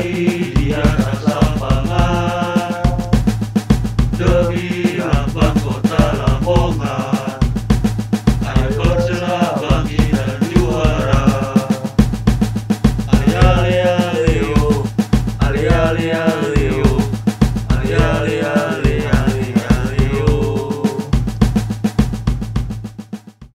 dari di atas lapangan demi lambang kota Lamongan ayo berselah bagi dan juara. Ali, ale Ali oh. Ali Ali.